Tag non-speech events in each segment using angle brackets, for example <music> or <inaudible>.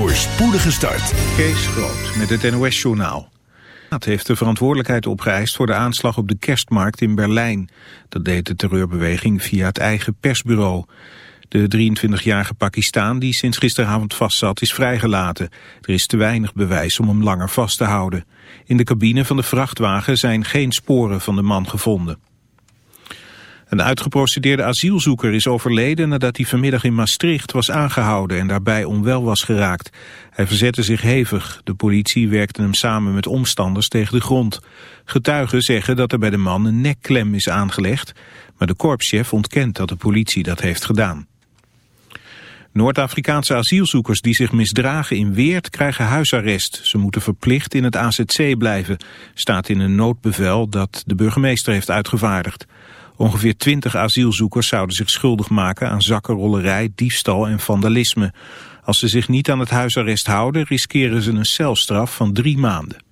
voor spoedige start. Kees Groot met het NOS-journaal. Het heeft de verantwoordelijkheid opgeëist voor de aanslag op de kerstmarkt in Berlijn. Dat deed de terreurbeweging via het eigen persbureau. De 23-jarige Pakistaan die sinds gisteravond vastzat is vrijgelaten. Er is te weinig bewijs om hem langer vast te houden. In de cabine van de vrachtwagen zijn geen sporen van de man gevonden. Een uitgeprocedeerde asielzoeker is overleden nadat hij vanmiddag in Maastricht was aangehouden en daarbij onwel was geraakt. Hij verzette zich hevig. De politie werkte hem samen met omstanders tegen de grond. Getuigen zeggen dat er bij de man een nekklem is aangelegd, maar de korpschef ontkent dat de politie dat heeft gedaan. Noord-Afrikaanse asielzoekers die zich misdragen in Weert krijgen huisarrest. Ze moeten verplicht in het AZC blijven, staat in een noodbevel dat de burgemeester heeft uitgevaardigd. Ongeveer twintig asielzoekers zouden zich schuldig maken aan zakkenrollerij, diefstal en vandalisme. Als ze zich niet aan het huisarrest houden, riskeren ze een celstraf van drie maanden.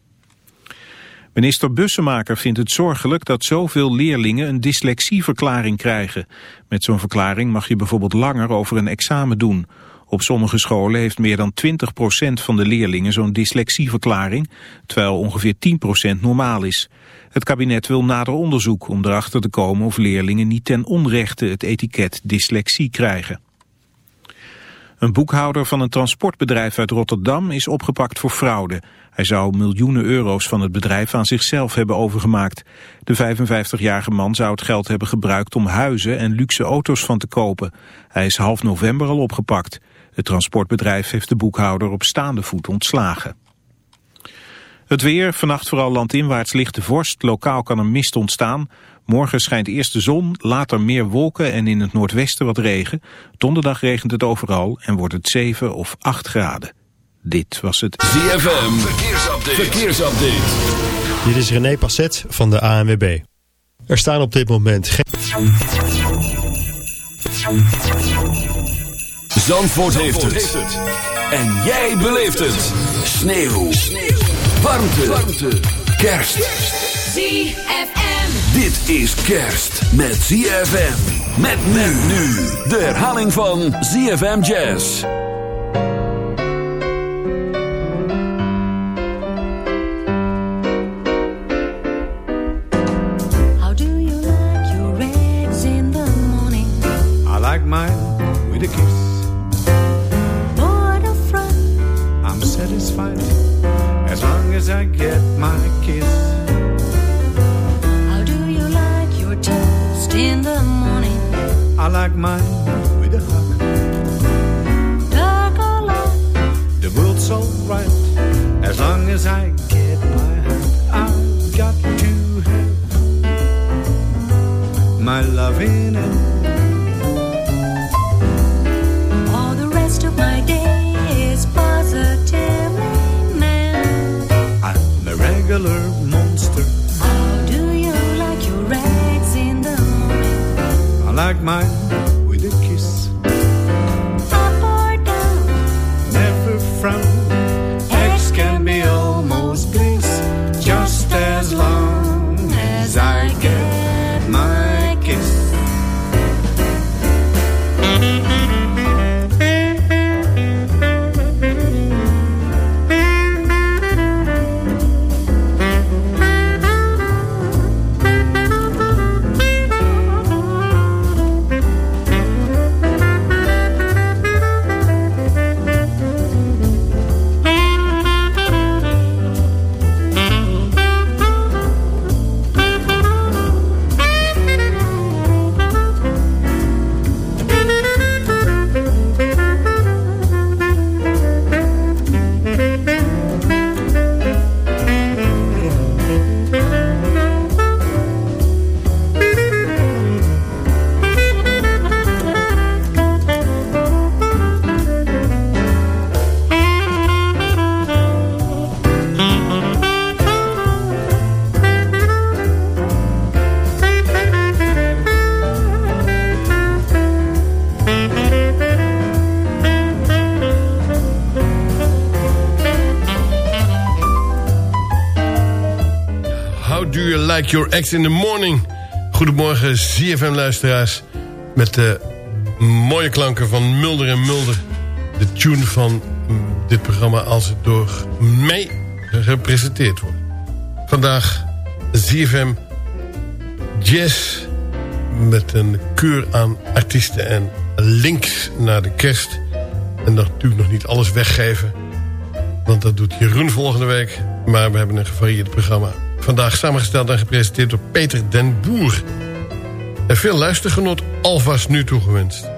Minister Bussemaker vindt het zorgelijk dat zoveel leerlingen een dyslexieverklaring krijgen. Met zo'n verklaring mag je bijvoorbeeld langer over een examen doen. Op sommige scholen heeft meer dan 20% van de leerlingen zo'n dyslexieverklaring, terwijl ongeveer 10% normaal is. Het kabinet wil nader onderzoek om erachter te komen of leerlingen niet ten onrechte het etiket dyslexie krijgen. Een boekhouder van een transportbedrijf uit Rotterdam is opgepakt voor fraude. Hij zou miljoenen euro's van het bedrijf aan zichzelf hebben overgemaakt. De 55-jarige man zou het geld hebben gebruikt om huizen en luxe auto's van te kopen. Hij is half november al opgepakt. Het transportbedrijf heeft de boekhouder op staande voet ontslagen. Het weer, vannacht vooral landinwaarts lichte vorst. Lokaal kan er mist ontstaan. Morgen schijnt eerst de zon, later meer wolken en in het noordwesten wat regen. Donderdag regent het overal en wordt het 7 of 8 graden. Dit was het ZFM Verkeersupdate. Verkeersupdate. Dit is René Passet van de ANWB. Er staan op dit moment geen... Zandvoort, heeft, het. En jij beleeft het. Sneeuw. Sneeuw. Warmte. Warmte. Kerst. ZFM. Dit is kerst met ZFM. Met men nu. De herhaling van ZFM Jazz. As I get my hug. I've got to have my loving and All the rest of my day is positively man. I'm a regular monster. How do you like your eggs in the morning? I like mine your ex in the morning? Goedemorgen ZFM-luisteraars. Met de mooie klanken van Mulder en Mulder. De tune van mm, dit programma als het door mij gepresenteerd wordt. Vandaag ZFM Jazz met een keur aan artiesten en links naar de kerst. En natuurlijk nog niet alles weggeven, want dat doet Jeroen volgende week. Maar we hebben een gevarieerd programma. Vandaag samengesteld en gepresenteerd door Peter den Boer. En veel luistergenot alvast nu toegewenst.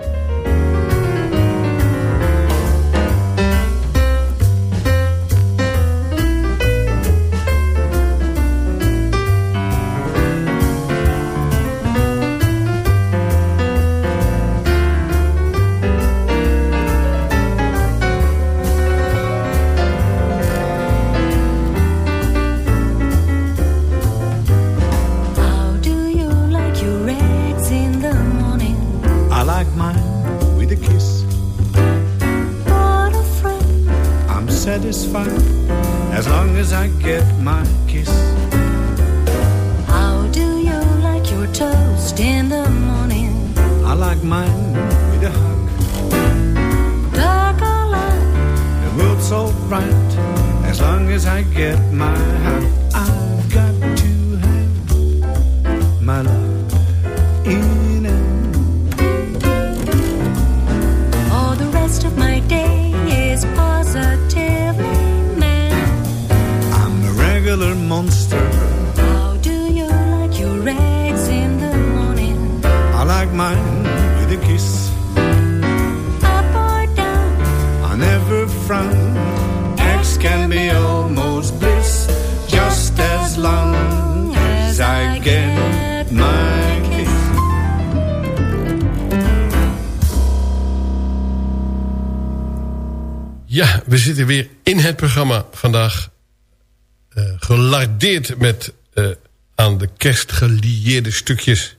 Met eh, aan de kerst gelieerde stukjes.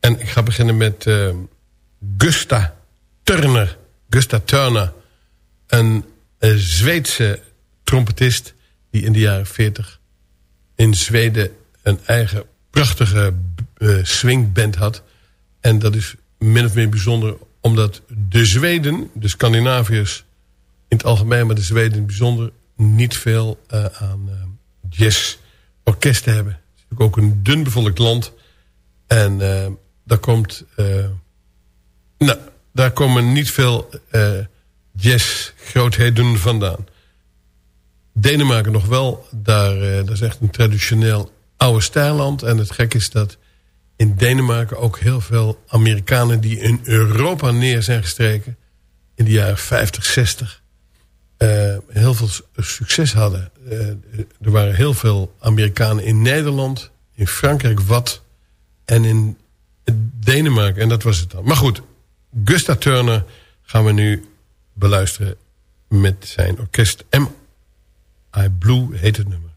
En ik ga beginnen met eh, Gusta Turner. Gusta Turner. Een eh, Zweedse trompetist die in de jaren 40 in Zweden een eigen prachtige eh, swingband had. En dat is min of meer bijzonder omdat de Zweden, de Scandinaviërs in het algemeen, maar de Zweden in het bijzonder... niet veel aan uh, jazzorkesten hebben. Het is ook een dun bevolkt land. En eh, daar, komt, eh, nou, daar komen niet veel uh, jazzgrootheden vandaan. Denemarken nog wel. Daar, uh, dat is echt een traditioneel oude stijlland. En het gek is dat in Denemarken ook heel veel Amerikanen... die in Europa neer zijn gestreken... in de jaren 50, 60... Uh, heel veel succes hadden. Uh, er waren heel veel Amerikanen in Nederland, in Frankrijk wat... en in Denemarken, en dat was het dan. Maar goed, Gusta Turner gaan we nu beluisteren met zijn orkest M. I Blue heet het nummer.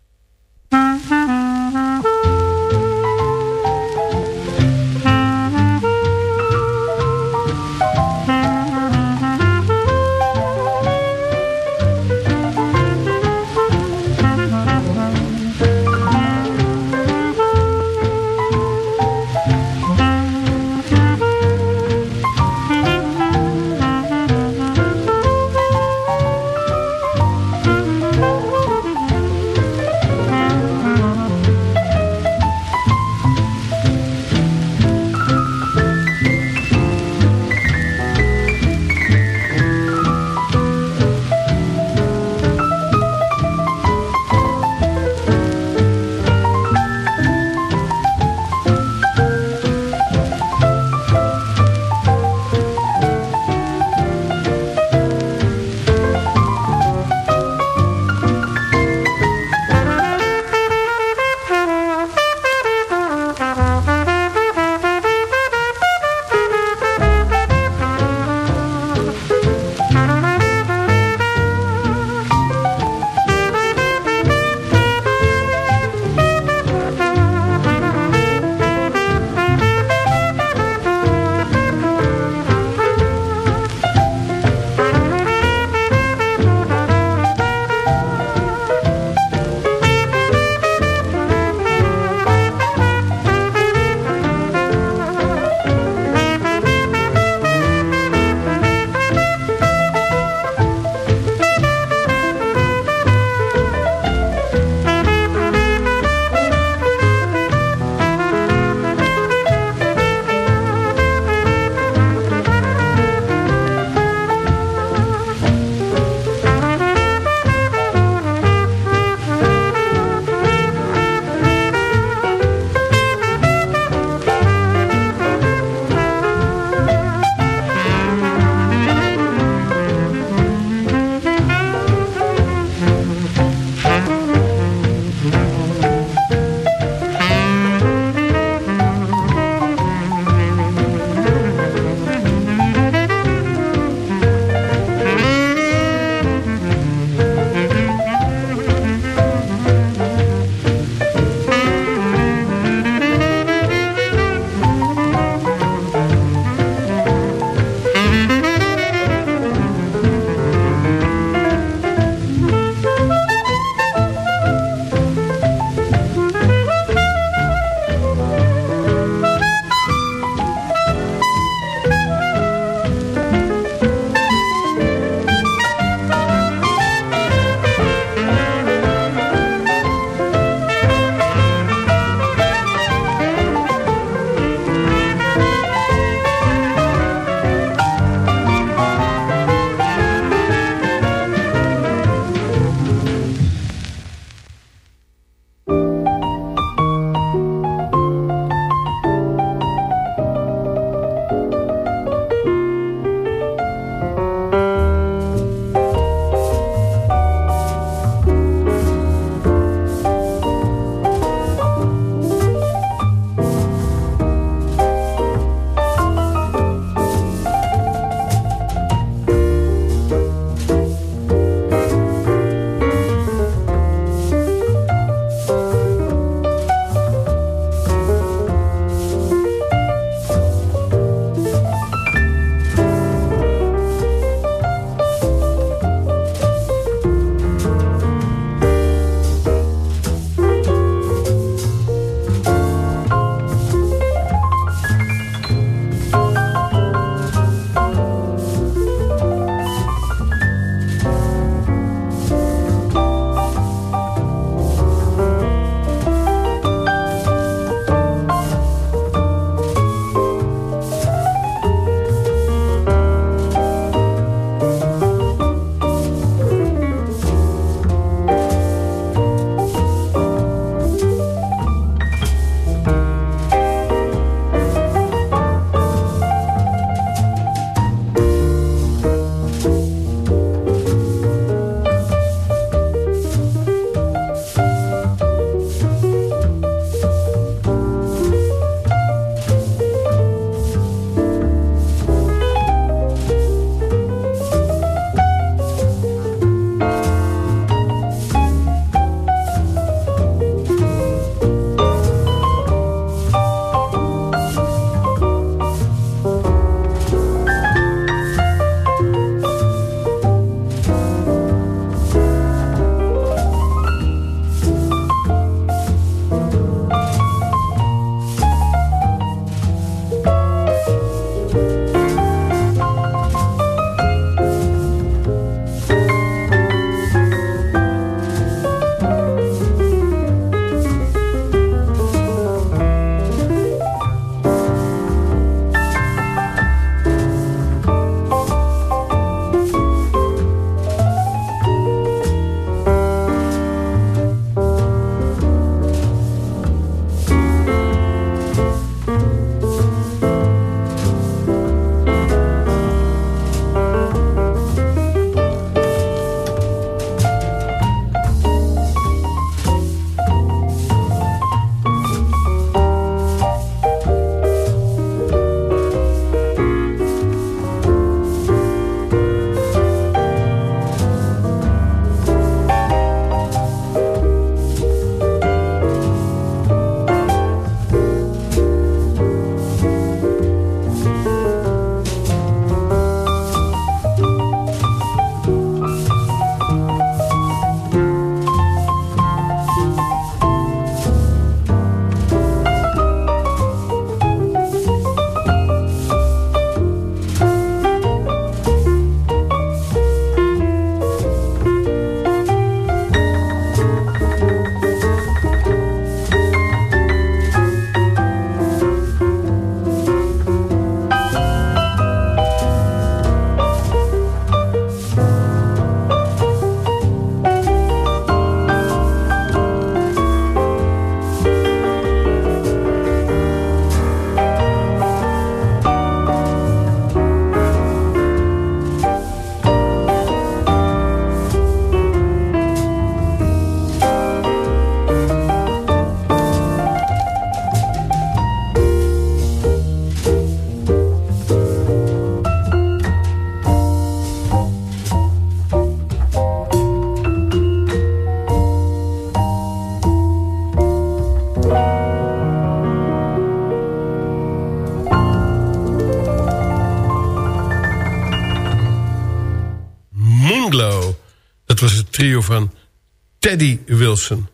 Teddy Wilson.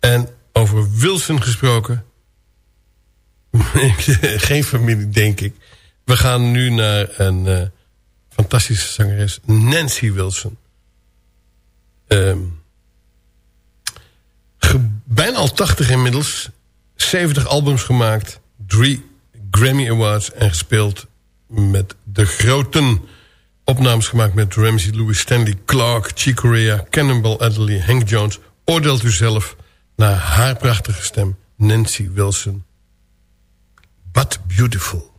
En over Wilson gesproken... <laughs> Geen familie, denk ik. We gaan nu naar een uh, fantastische zangeres, Nancy Wilson. Um, bijna al 80 inmiddels. 70 albums gemaakt. Drie Grammy Awards en gespeeld met de groten. Opnames gemaakt met Ramsey Lewis, Stanley Clark, Chick Corea, Cannonball Adderley, Hank Jones. Oordeelt u zelf naar haar prachtige stem, Nancy Wilson. But Beautiful.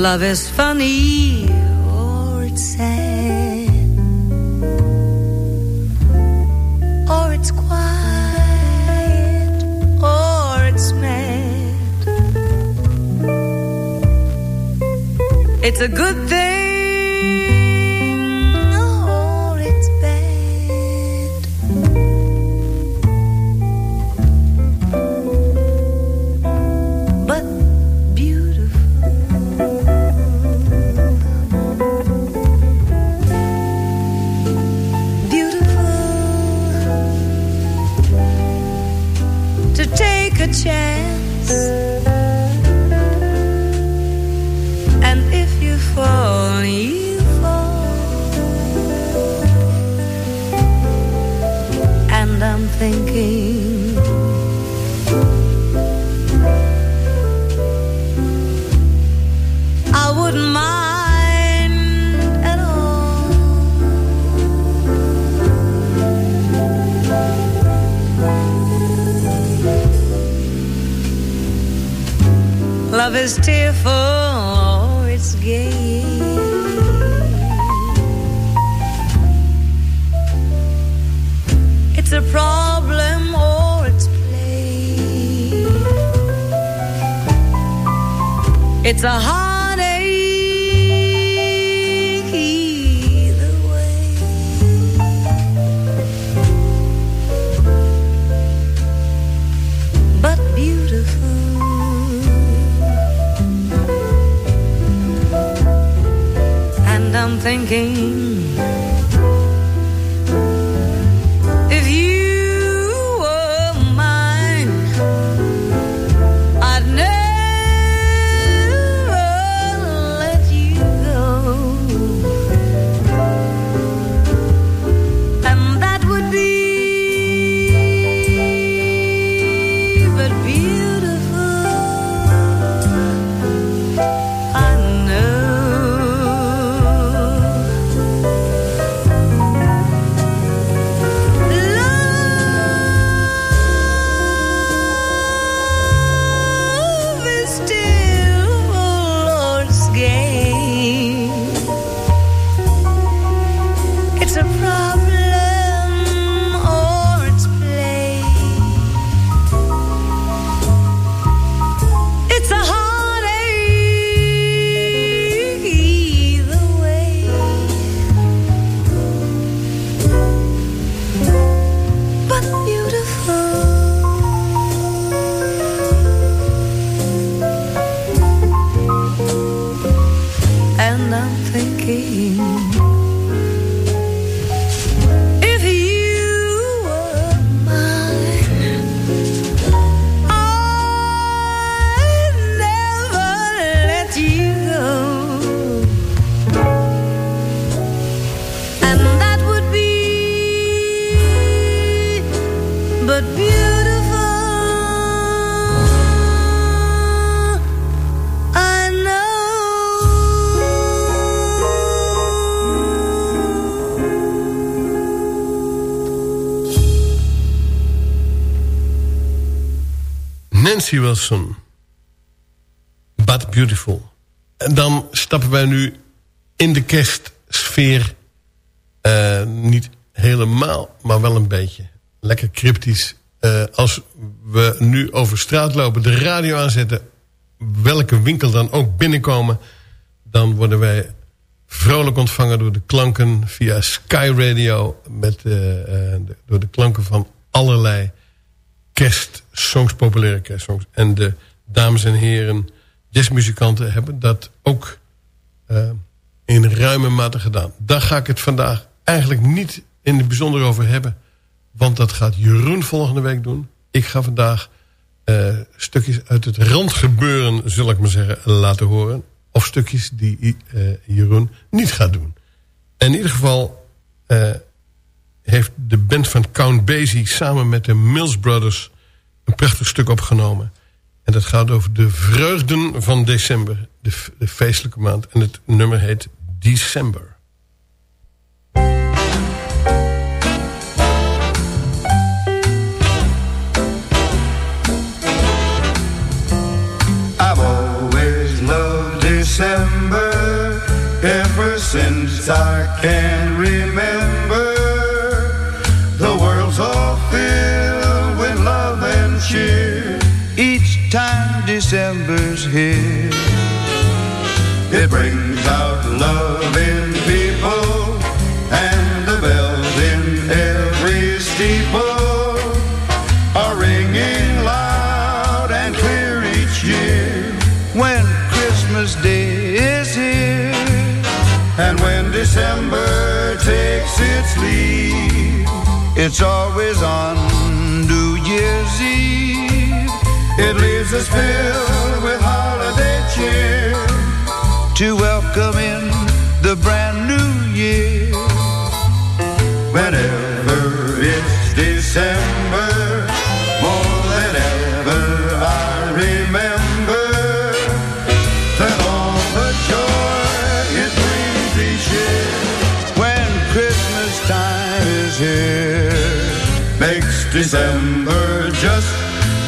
Love is funny or it's sad or it's quiet or it's mad. It's a good thing is tearful or it's gay. It's a problem or it's play. It's a heartache thinking Nancy Wilson. But Beautiful. En dan stappen wij nu in de kerstsfeer. Eh, niet helemaal, maar wel een beetje. Lekker cryptisch. Eh, als we nu over straat lopen, de radio aanzetten... welke winkel dan ook binnenkomen... dan worden wij vrolijk ontvangen door de klanken via Sky Radio... Met, eh, door de klanken van allerlei kerstsongs, populaire kerstsongs. En de dames en heren jazzmuzikanten hebben dat ook uh, in ruime mate gedaan. Daar ga ik het vandaag eigenlijk niet in het bijzonder over hebben. Want dat gaat Jeroen volgende week doen. Ik ga vandaag uh, stukjes uit het randgebeuren, zal ik maar zeggen, laten horen. Of stukjes die uh, Jeroen niet gaat doen. In ieder geval heeft de band van Count Basie samen met de Mills Brothers een prachtig stuk opgenomen. En dat gaat over de vreugden van december, de, feestelijke maand. En het nummer heet December. December ever since I can remember. It brings out love in people and the bells in every steeple are ringing loud and clear each year when Christmas Day is here. And when December takes its leave, it's always on New Year's Eve. It leaves us filled with holiday cheer to welcome in the brand new year. Whenever it's December, more than ever I remember that all the joy it brings each year when Christmas time is here makes December just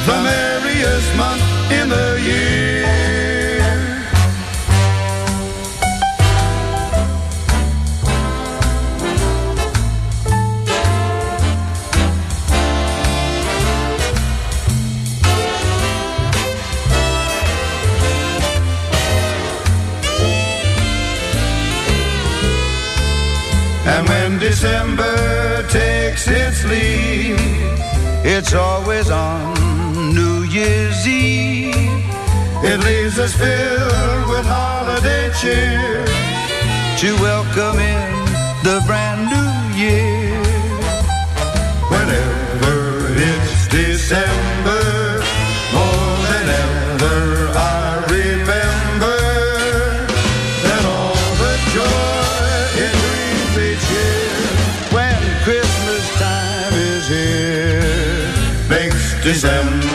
the merriest month in the year. And when December takes its leave, it's always on Year's Eve. It leaves us filled with holiday cheer to welcome in the brand new year. Whenever it's December, more than ever I remember that all the joy it brings each year when Christmas time is here makes December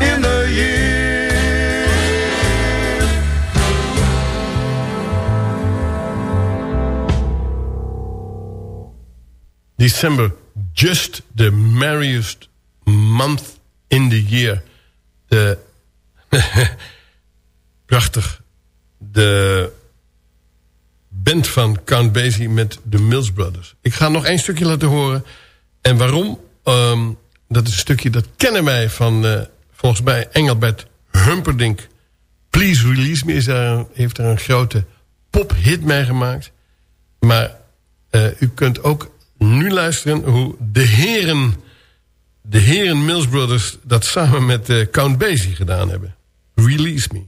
in the year. December, just the merriest month in the year. De, <laughs> prachtig. De band van Count Basie met de Mills Brothers. Ik ga nog één stukje laten horen. En waarom? Ehm, dat is een stukje dat kennen wij van, eh, volgens mij, Engelbert Humperdinck. Please Release Me is heeft er een grote pophit mee gemaakt. Maar uh, u kunt ook nu luisteren hoe de heren, de heren Mills Brothers... dat samen met uh, Count Basie gedaan hebben. Release Me.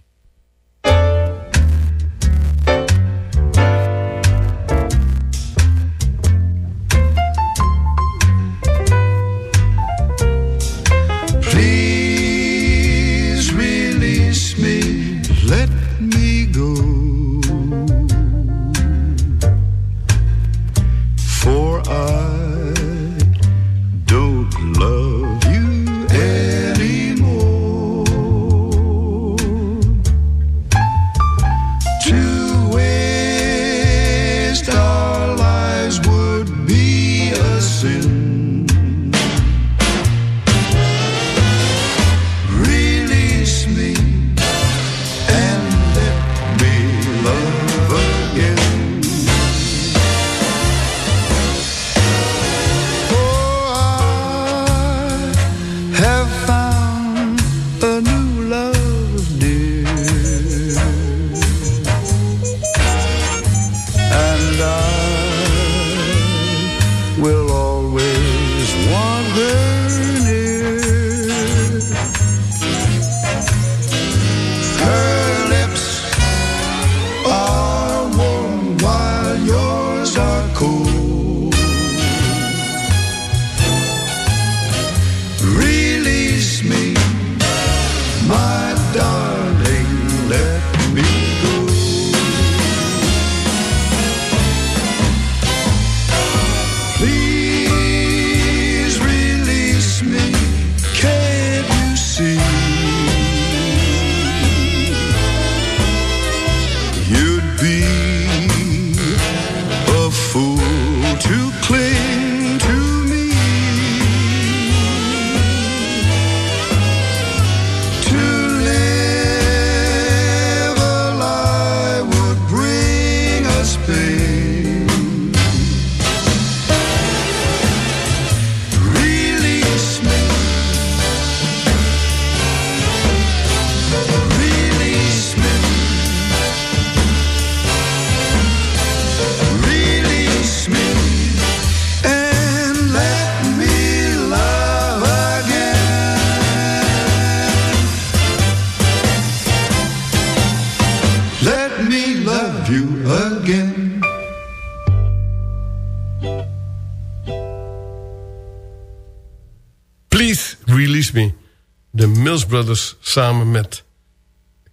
Samen met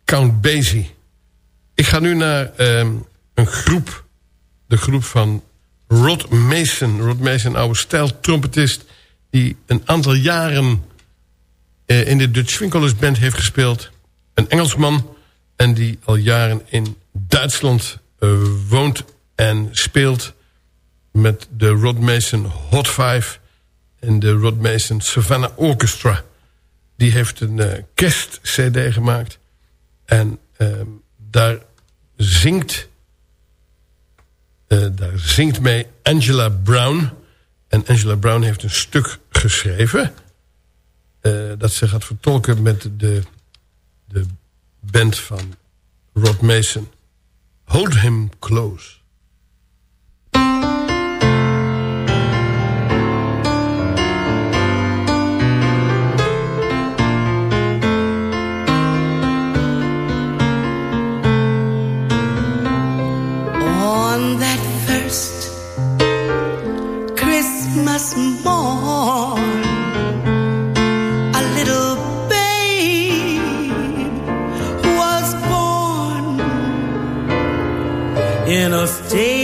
Count Basie. Ik ga nu naar ehm, een groep. De groep van Rod Mason. Rod Mason, oude stijltrompetist... die een aantal jaren eh, in de Dutch Swing Band heeft gespeeld. Een Engelsman. En die al jaren in Duitsland eh, woont en speelt... met de Rod Mason Hot Five... en de Rod Mason Savannah Orchestra. Die heeft een uh, kerst-cd gemaakt... En ehm, daar zingt... Uh, daar zingt mee Angela Brown. En Angela Brown heeft een stuk geschreven... Uh, dat ze gaat vertolken met de, de band van Rod Mason. Hold him close. Morn, a little babe was born in a stable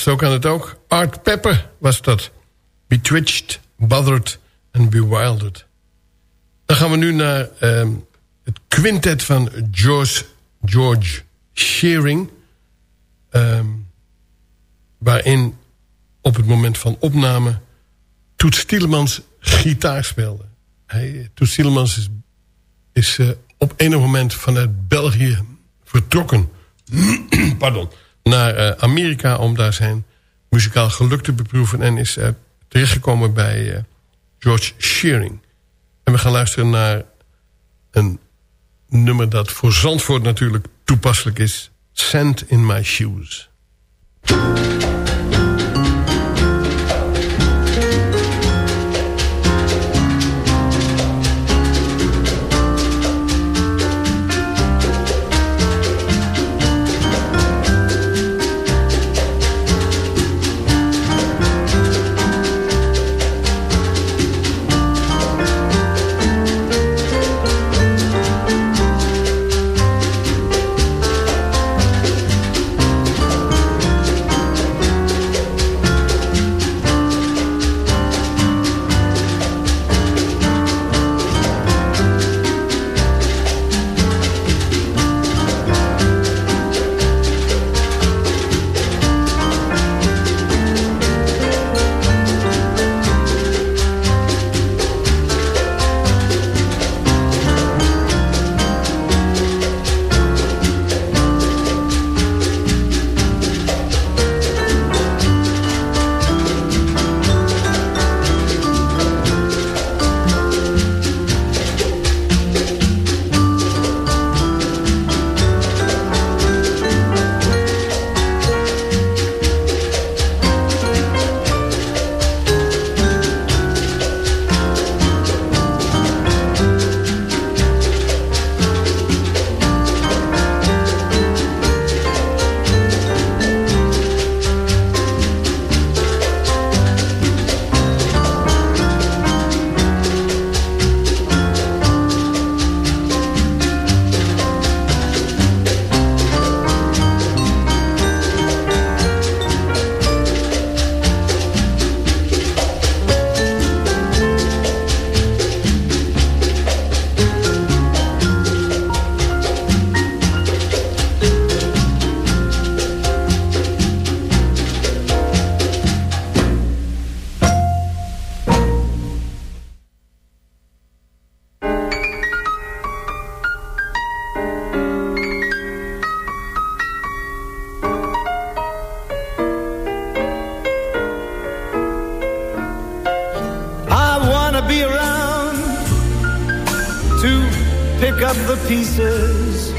zo kan het ook. Art Pepper was dat. Betwitched, Bothered and Bewildered. Dan gaan we nu naar ehm, het quintet van George, George Shearing. Ehm, waarin op het moment van opname Toet Tielemans gitaar speelde. Hij, Toet Tielemans is, is uh, op enig moment vanuit België vertrokken. <clears throat> Pardon. Naar uh, Amerika om daar zijn muzikaal geluk te beproeven. En is uh, terechtgekomen bij George Shearing. En we gaan luisteren naar een nummer dat voor Zandvoort natuurlijk toepasselijk is. Sand in my shoes. pieces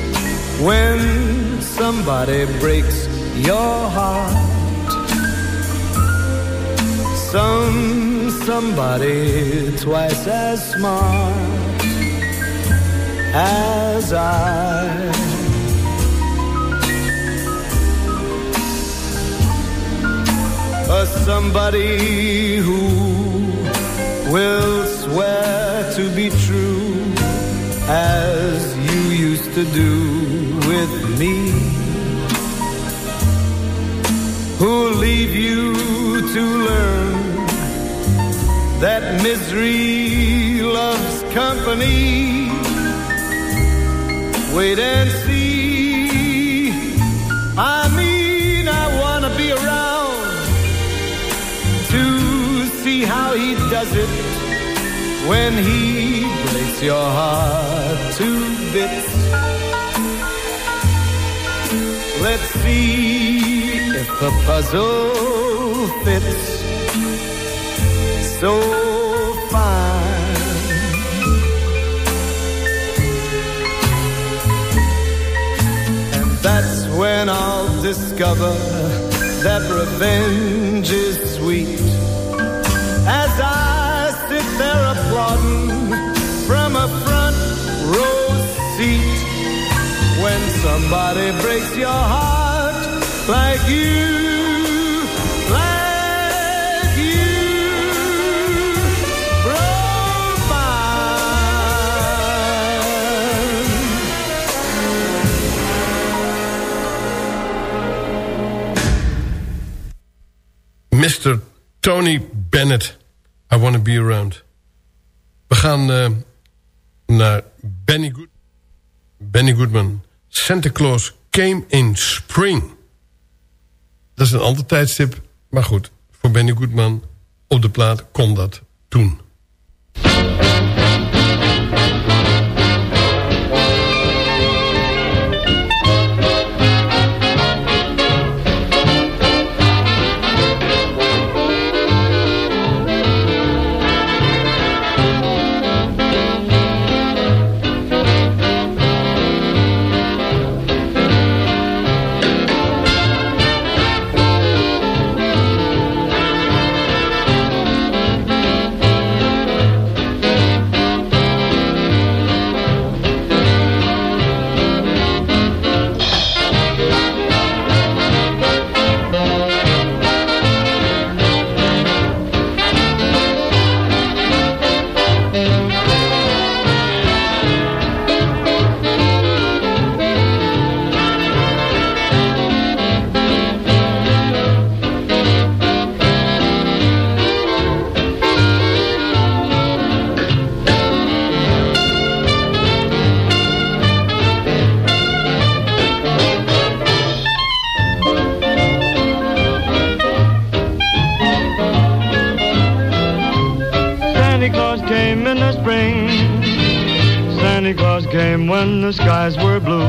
when somebody breaks your heart. Some somebody twice as smart as I. A somebody who will swear to be true as to do with me. Who'll leave you to learn That misery loves company? Wait and see. I mean I wanna be around To see how he does it When he breaks your heart to bits. Puzzle fits so fine. And that's when I'll discover that revenge is sweet. As I sit there applauding from a front row seat. When somebody breaks your heart like you Mr. Tony Bennett. I Wanna Be Around. We gaan uh, naar Benny, Benny Goodman. Santa Claus Came in Spring. Dat is een ander tijdstip. Maar goed, voor Benny Goodman op de plaat kon dat toen. skies were blue.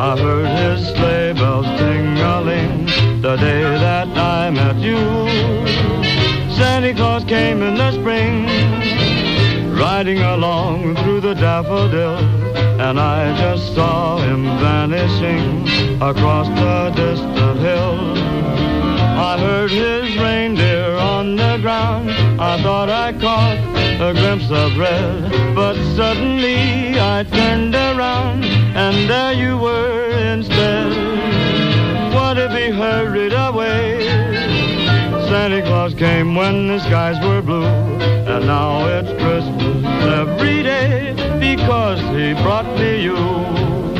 I heard his sleigh bells tingling the day that I met you. Santa Claus came in the spring, riding along through the daffodils, and I just saw him vanishing across the distant hills. I heard his reindeer on the ground. I thought I caught a glimpse of red, but suddenly I turned around and there you were instead. What if he hurried away? Santa Claus came when the skies were blue, and now it's Christmas every day because he brought me you.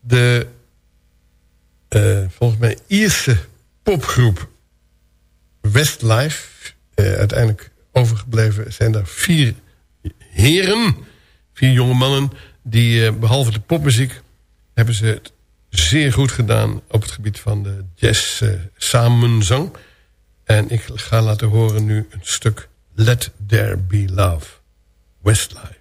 De uh, volgens mij Ierse popgroep Westlife. Uh, uiteindelijk overgebleven zijn er vier heren. Vier jonge mannen. Die uh, behalve de popmuziek hebben ze het zeer goed gedaan op het gebied van de jazz samenzang. En ik ga laten horen nu een stuk Let There Be Love. Westlife.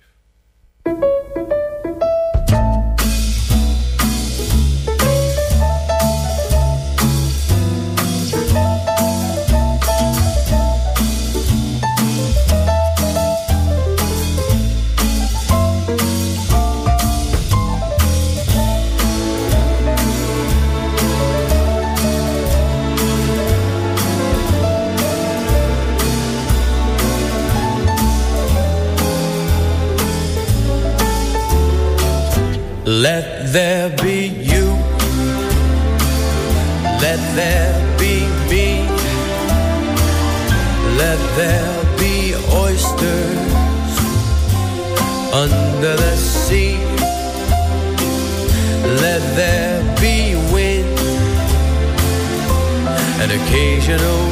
Let there be you. Let there be me. Let there be oysters under the sea. Let there be wind and occasional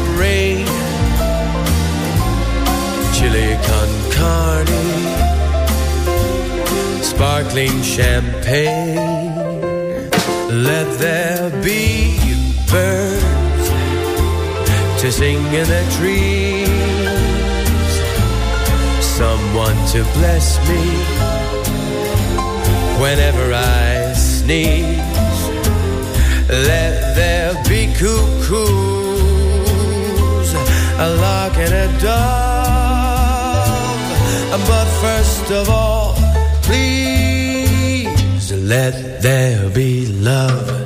sparkling champagne. Let there be birds to sing in the trees. Someone to bless me whenever I sneeze. Let there be cuckoos, a lark and a dove. But first of all, let there be love.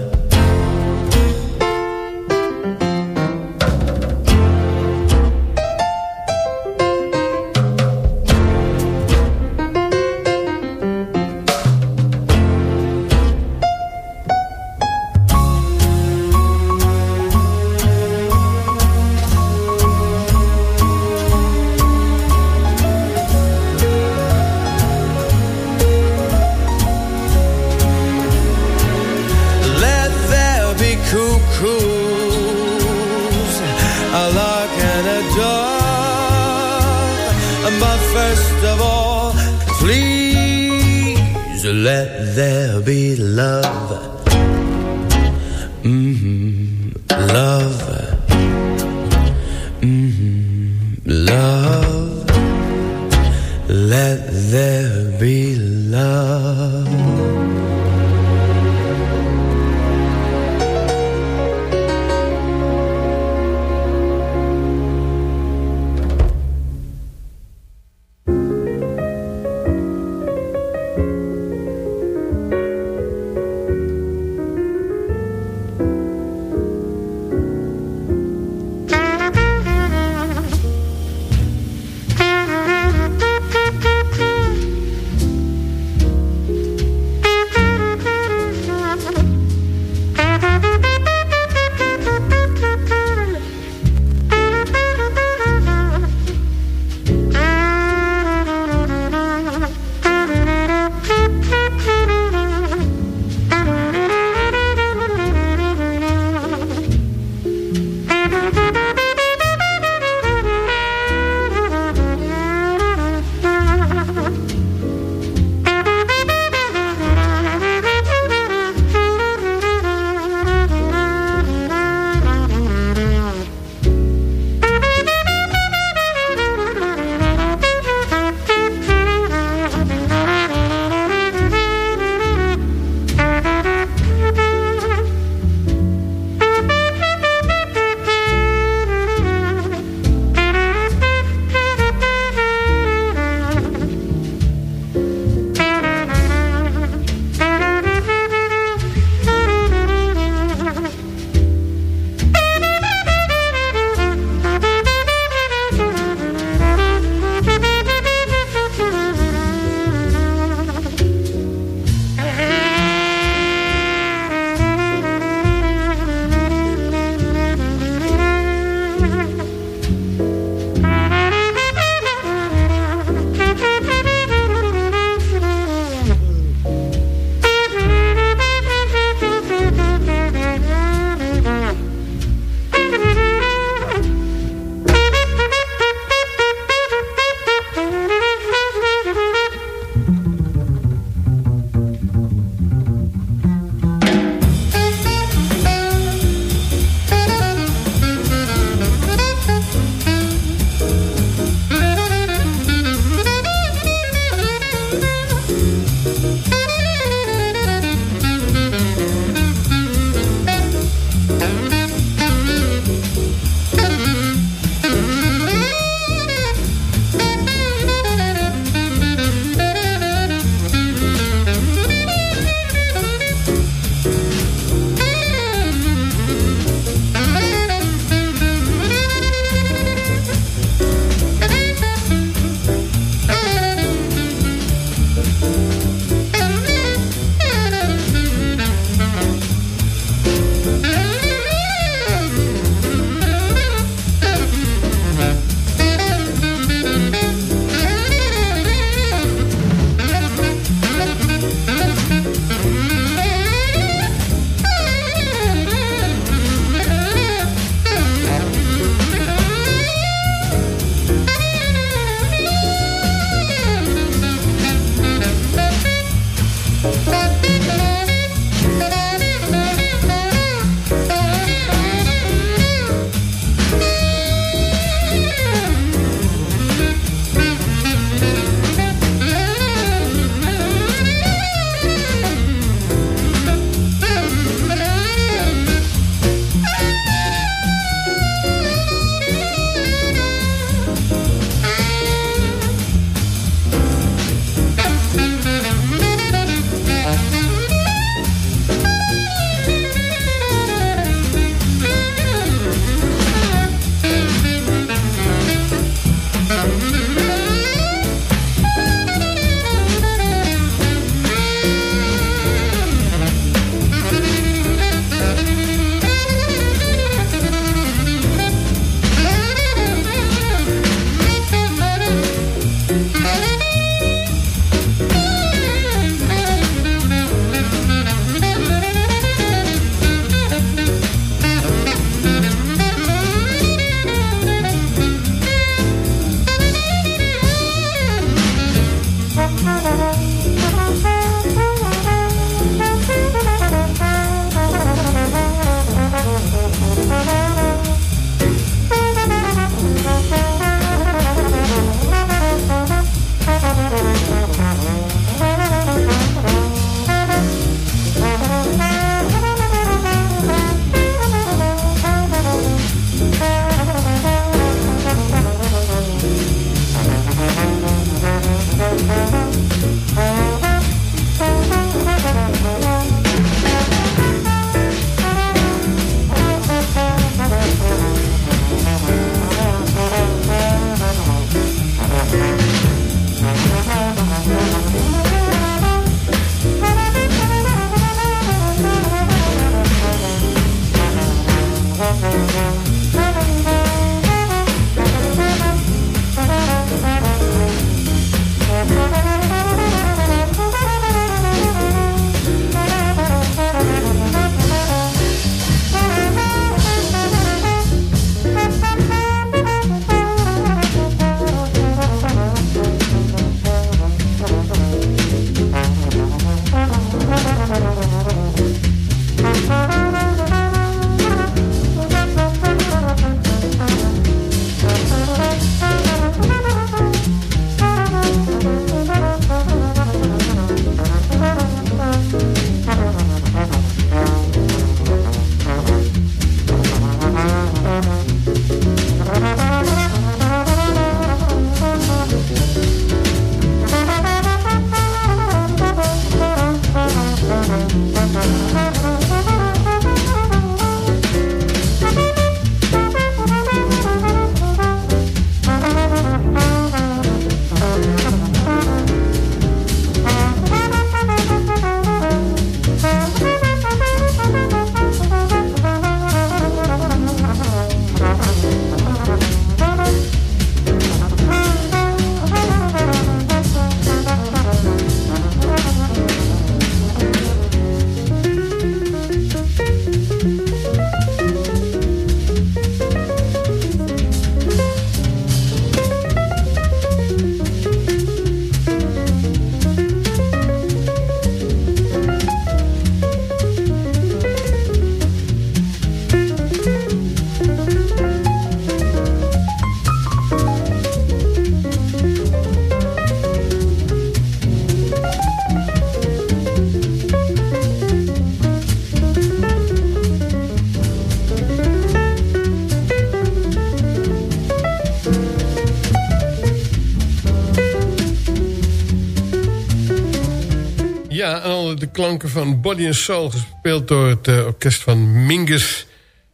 Klanken van Body and Soul... gespeeld door het eh, orkest van Mingus...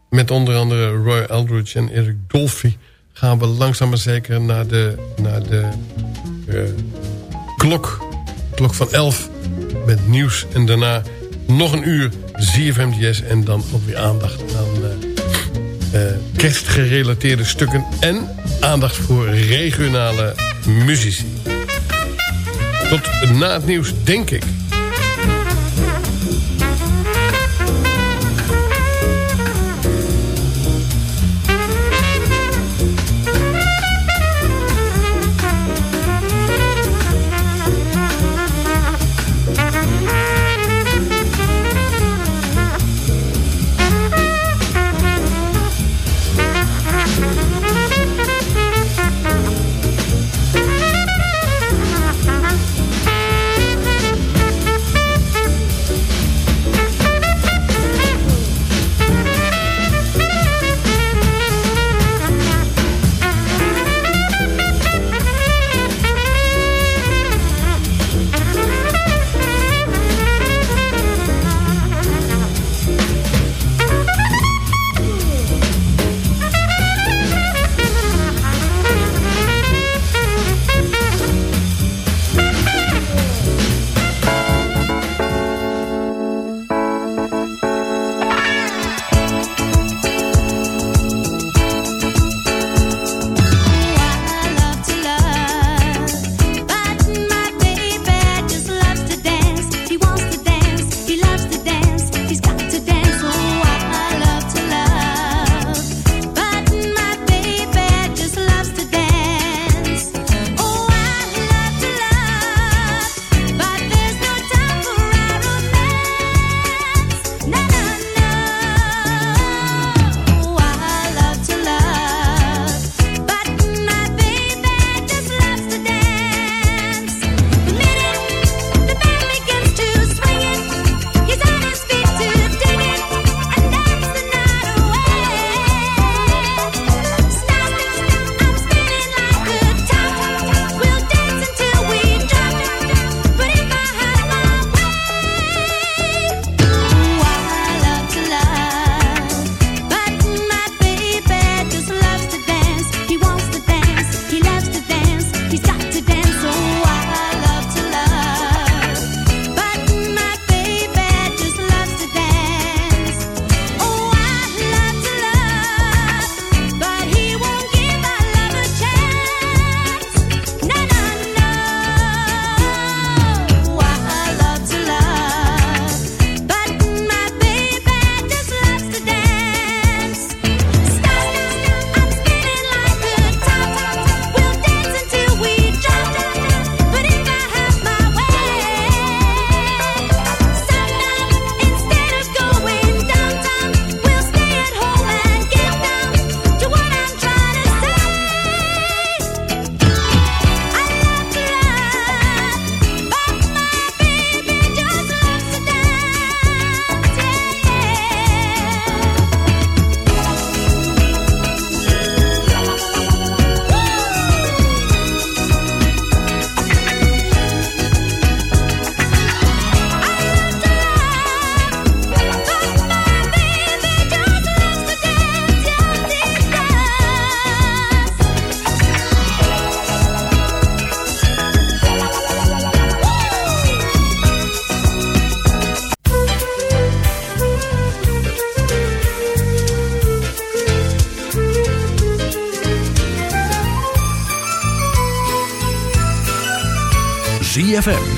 met onder andere Roy Eldridge en Eric Dolphy... gaan we langzaam maar zeker naar de, naar de eh, klok. Klok van 11 met nieuws. En daarna nog een uur ZFMDS... en dan ook weer aandacht aan eh, kerstgerelateerde stukken... en aandacht voor regionale muzici. Tot na het nieuws, denk ik.